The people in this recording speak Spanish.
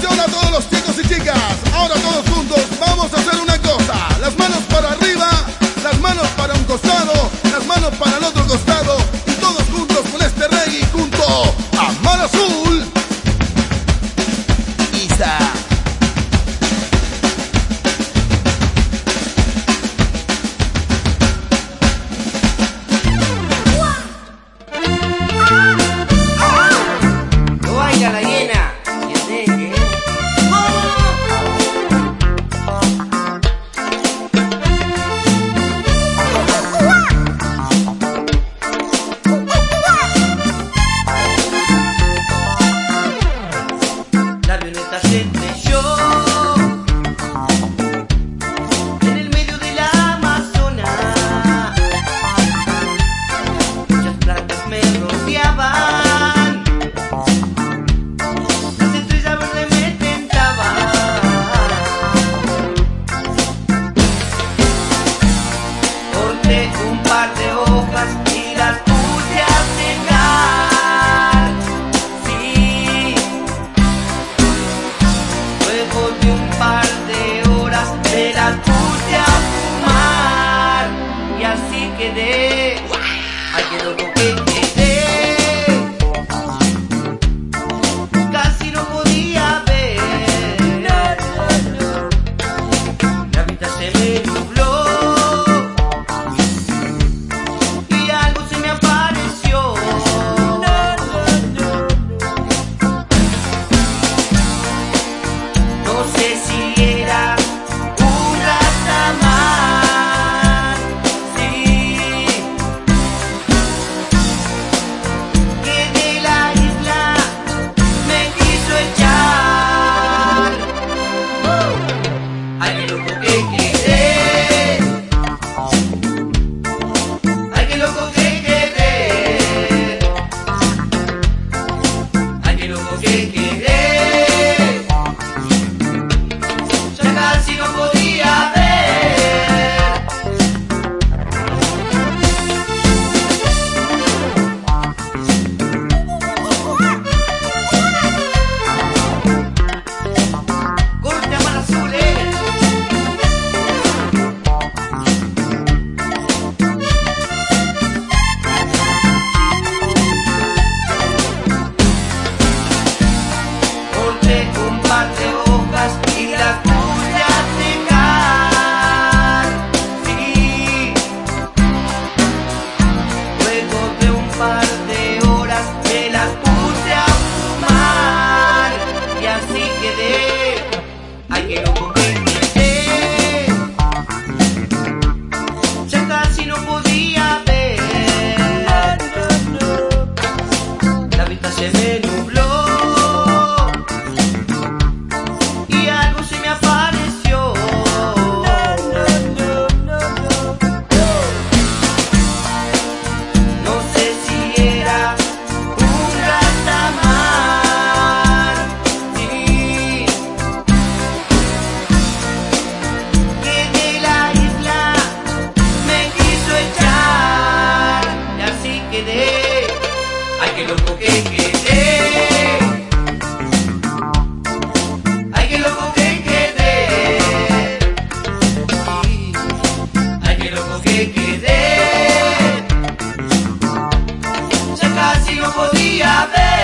Atención a todos los chicos y chicas. Ahora todos juntos. quedé. Ahí quedó Ay, que loco. si no podía ver.